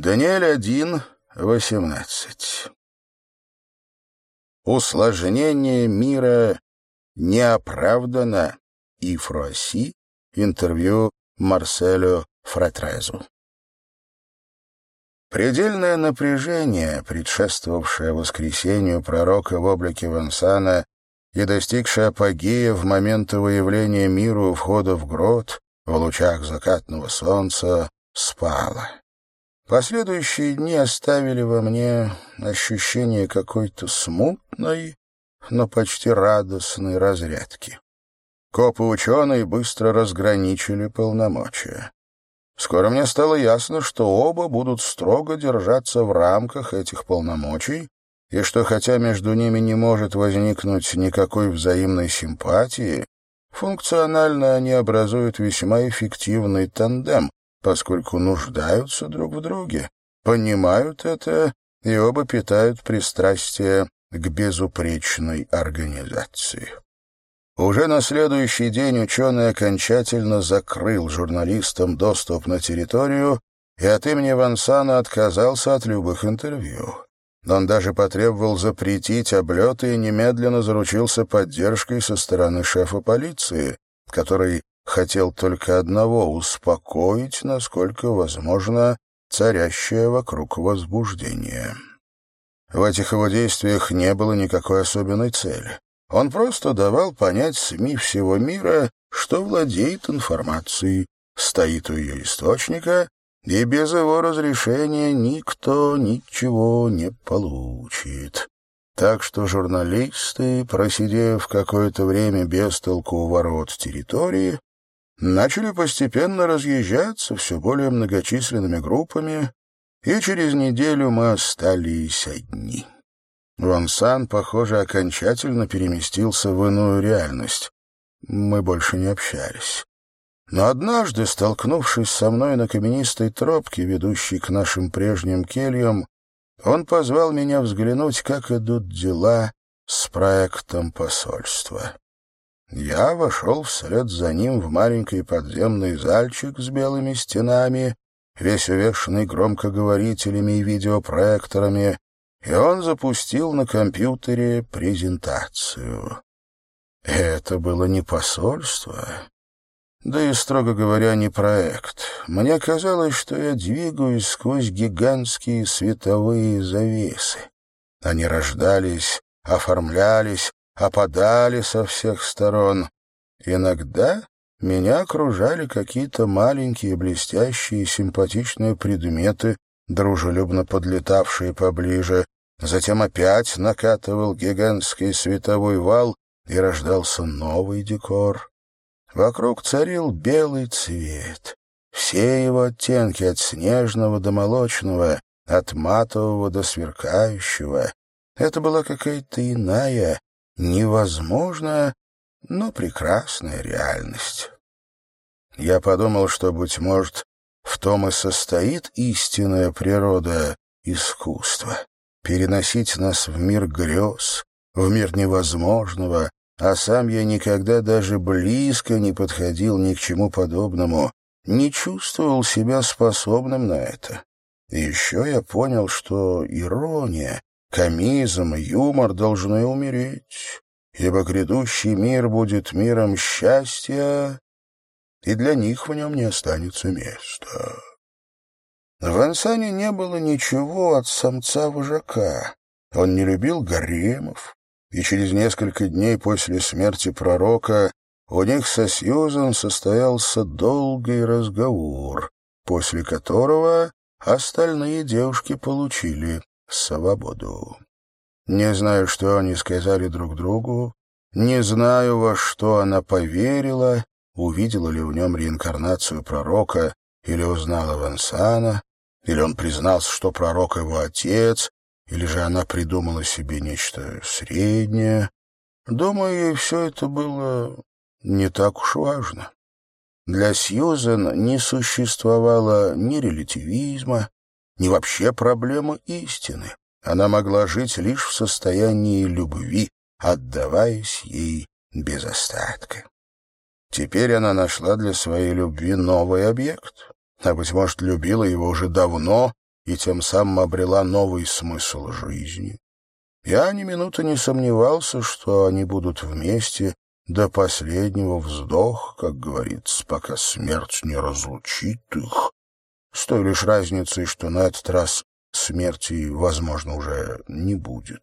Даниэль 1, 18. Усложнение мира не оправдано. И Фруасси. Интервью Марселю Фратрезу. Предельное напряжение, предшествовавшее воскресению пророка в облике Вансана и достигшее апогея в момент выявления миру входа в грот, в лучах закатного солнца, спало. Последующие дни оставили во мне ощущение какой-то смутной, но почти радостной разрядки. Копы-ученые быстро разграничили полномочия. Скоро мне стало ясно, что оба будут строго держаться в рамках этих полномочий, и что хотя между ними не может возникнуть никакой взаимной симпатии, функционально они образуют весьма эффективный тандем, поскольку нуждаются друг в друге, понимают это и оба питают пристрастие к безупречной организации. Уже на следующий день ученый окончательно закрыл журналистам доступ на территорию и от имени Вансана отказался от любых интервью. Он даже потребовал запретить облеты и немедленно заручился поддержкой со стороны шефа полиции, который хотел только одного — успокоить, насколько возможно, царящее вокруг возбуждение. В этих его действиях не было никакой особенной цели. Он просто давал понять СМИ всего мира, что владеет информацией, стоит у ее источника, и без его разрешения никто ничего не получит. Так что журналисты, просидев какое-то время без толку у ворот территории, начали постепенно разъезжаться все более многочисленными группами, и через неделю мы остались одни. Ван Сан, похоже, окончательно переместился в иную реальность. Мы больше не общались. Но однажды, столкнувшись со мной на каменистой тропке, ведущей к нашим прежним кельям, он позвал меня взглянуть, как идут дела с проектом посольства. Я вошел вслед за ним в маленький подземный зальчик с белыми стенами, весь увешанный громкоговорителями и видеопроекторами, и он запустил на компьютере презентацию. Это было не посольство, да и, строго говоря, не проект. Мне казалось, что я двигаюсь сквозь гигантские световые завесы. Они рождались, оформлялись, опадали со всех сторон. Иногда меня окружали какие-то маленькие, блестящие, симпатичные предметы, дружелюбно подлетавшие поближе. Затем опять накатывал гигантский световой вал, и рождался новый декор. Вокруг царил белый цвет. Все его оттенки от снежного до молочного, от матового до сверкающего. Это была какая-то иная, невозможная, но прекрасная реальность. Я подумал, что, быть может, в том и состоит истинная природа искусства — переносить нас в мир грез, в мир невозможного, а сам я никогда даже близко не подходил ни к чему подобному, не чувствовал себя способным на это. И еще я понял, что ирония Комизм и юмор должны умереть, ибо грядущий мир будет миром счастья, и для них в нем не останется места. В Ансане не было ничего от самца-вожака. Он не любил гаремов, и через несколько дней после смерти пророка у них со Сьюзан состоялся долгий разговор, после которого остальные девушки получили свободу. Не знаю, что они сказали друг другу, не знаю, во что она поверила, увидела ли в нем реинкарнацию пророка или узнала Вансана, или он признался, что пророк его отец, или же она придумала себе нечто среднее. Думаю, ей все это было не так уж важно. Для Сьюзен не существовало ни релятивизма, ни вообще проблемы истины. Она могла жить лишь в состоянии любви, отдаваясь ей без остатка. Теперь она нашла для своей любви новый объект, а, быть может, любила его уже давно и тем самым обрела новый смысл жизни. Я ни минуты не сомневался, что они будут вместе до последнего вздоха, как говорится, пока смерть не разлучит их, с той лишь разницей, что на этот раз смерти, возможно, уже не будет.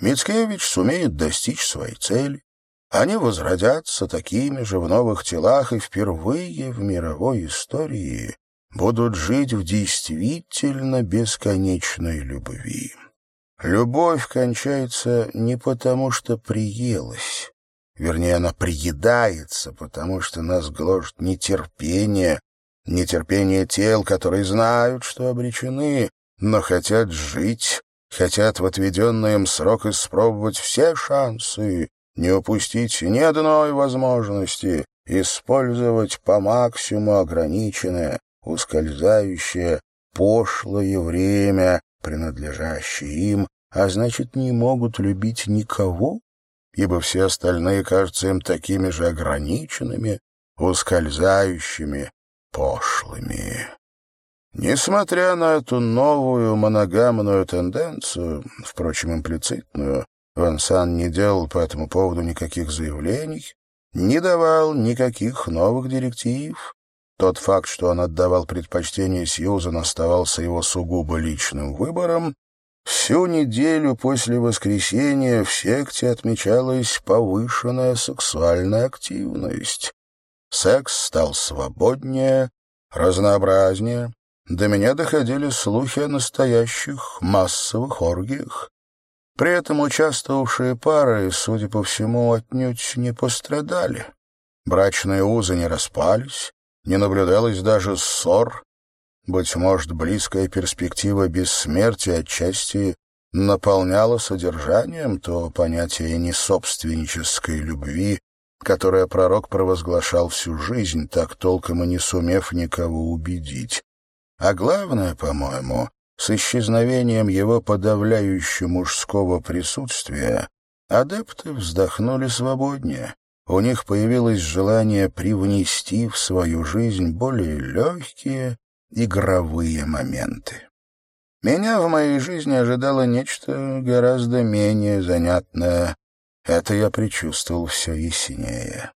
Мицкевич сумеет достичь своей цели. Они возродятся такими же в новых телах и впервые в мировой истории будут жить в действительно бесконечной любви. Любовь кончается не потому, что приелась. Вернее, она приедается, потому что нас гложет нетерпение, нетерпение тел, которые знают, что обречены, но хотят жить, хотят в отведенный им срок испробовать все шансы, не упустить ни одной возможности, использовать по максимуму ограниченное, ускользающее, пошлое время, принадлежащее им, а значит, не могут любить никого, ибо все остальные кажутся им такими же ограниченными, ускользающими, пошлыми. Несмотря на эту новую моногамную тенденцию, впрочем, имплицитную, Ван Сан не делал по этому поводу никаких заявлений, не давал никаких новых директив. Тот факт, что он отдавал предпочтение Сьюзан, оставался его сугубо личным выбором. Всю неделю после воскресенья в секте отмечалась повышенная сексуальная активность. Секс стал свободнее, разнообразнее. До меня доходили слухи о настоящих массовых оргиях. При этом участвовавшие пары, судя по всему, отнюдь не пострадали. Брачные узы не распались, не наблюдалось даже ссор. Быть может, близкая перспектива бессмертия отчасти наполняла содержанием то понятие несобственнической любви, которое пророк провозглашал всю жизнь, так толком и не сумев никого убедить. А главное, по-моему, с исчезновением его подавляющего мужского присутствия адепты вздохнули свободнее. У них появилось желание привнести в свою жизнь более легкие игровые моменты. Меня в моей жизни ожидало нечто гораздо менее занятное. Это я предчувствовал все яснее.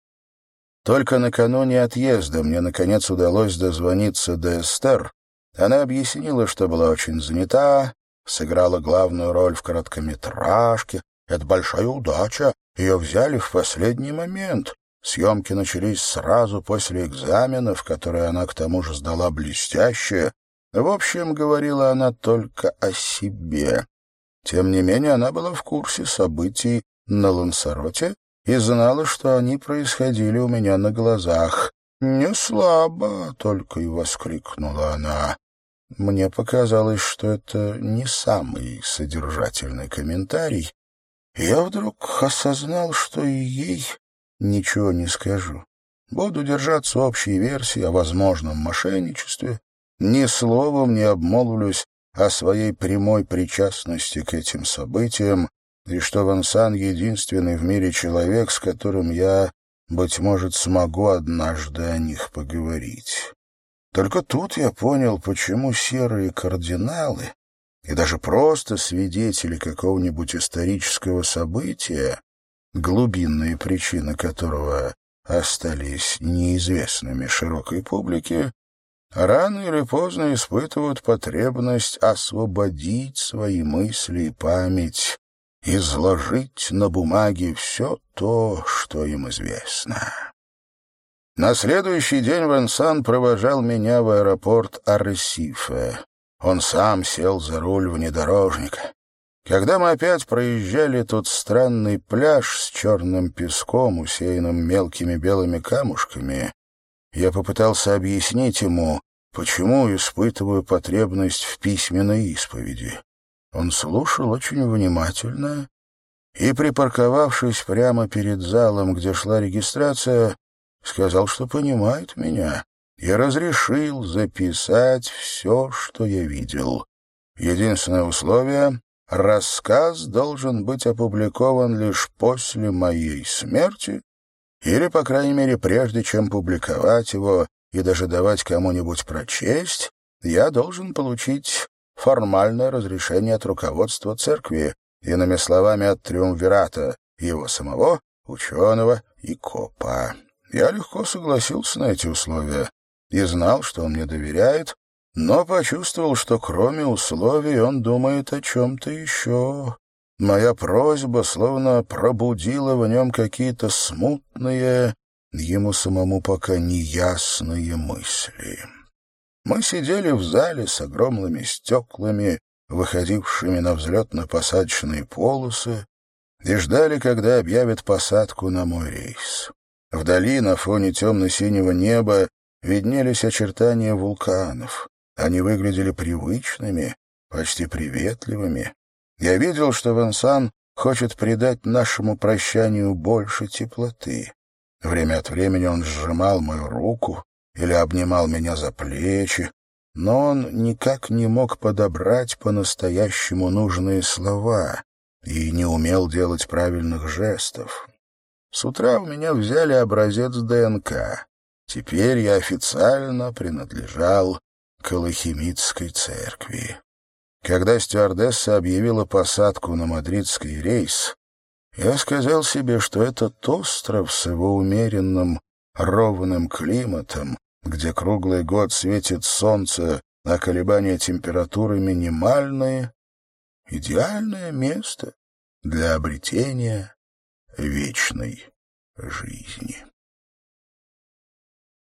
Только накануне отъезда мне, наконец, удалось дозвониться до Эстер, она объяснила, что была очень занята, сыграла главную роль в короткометражке. Это большая удача. Ее взяли в последний момент. Съемки начались сразу после экзаменов, которые она к тому же сдала блестяще. В общем, говорила она только о себе. Тем не менее, она была в курсе событий на Лансароте и знала, что они происходили у меня на глазах. «Не слабо!» — только и воскликнула она. Мне показалось, что это не самый содержательный комментарий. Я вдруг осознал, что ей ничего не скажу. Буду держаться общей версии о возможном мошенничестве. Ни словом не обмолвлюсь о своей прямой причастности к этим событиям, и что Вансан — единственный в мире человек, с которым я, быть может, смогу однажды о них поговорить. Только тут я понял, почему серые кардиналы и даже просто свидетели какого-нибудь исторического события, глубинные причины которого остались неизвестными широкой публике, рано или поздно испытывают потребность освободить свои мысли и память, изложить на бумаге все то, что им известно. На следующий день Венсан провожал меня в аэропорт Арресифе. Он сам сел за руль внедорожника. Когда мы опять проезжали тот странный пляж с черным песком, усеянным мелкими белыми камушками, я попытался объяснить ему, почему испытываю потребность в письменной исповеди. Он слушал очень внимательно и, припарковавшись прямо перед залом, где шла регистрация, сказал, что понимает меня, и разрешил записать все, что я видел. Единственное условие — рассказ должен быть опубликован лишь после моей смерти или, по крайней мере, прежде чем публиковать его и даже давать кому-нибудь прочесть, я должен получить формальное разрешение от руководства церкви, иными словами, от триумвирата, его самого, ученого и копа. Я легко согласился на эти условия и знал, что он мне доверяет, но почувствовал, что кроме условий он думает о чем-то еще. Моя просьба словно пробудила в нем какие-то смутные, ему самому пока неясные мысли. Мы сидели в зале с огромными стеклами, выходившими на взлетно-посадочные полосы, и ждали, когда объявят посадку на мой рейс. Вдали, на фоне темно-синего неба, виднелись очертания вулканов. Они выглядели привычными, почти приветливыми. Я видел, что Венсан хочет придать нашему прощанию больше теплоты. Время от времени он сжимал мою руку или обнимал меня за плечи, но он никак не мог подобрать по-настоящему нужные слова и не умел делать правильных жестов. С утра у меня взяли образец ДНК. Теперь я официально принадлежал к Алхимитской церкви. Когда стюардесса объявила посадку на мадридский рейс, я сказал себе, что этот остров с его умеренным, ровным климатом, где круглый год светит солнце, а колебания температуры минимальные, идеальное место для обретения вечной жизни.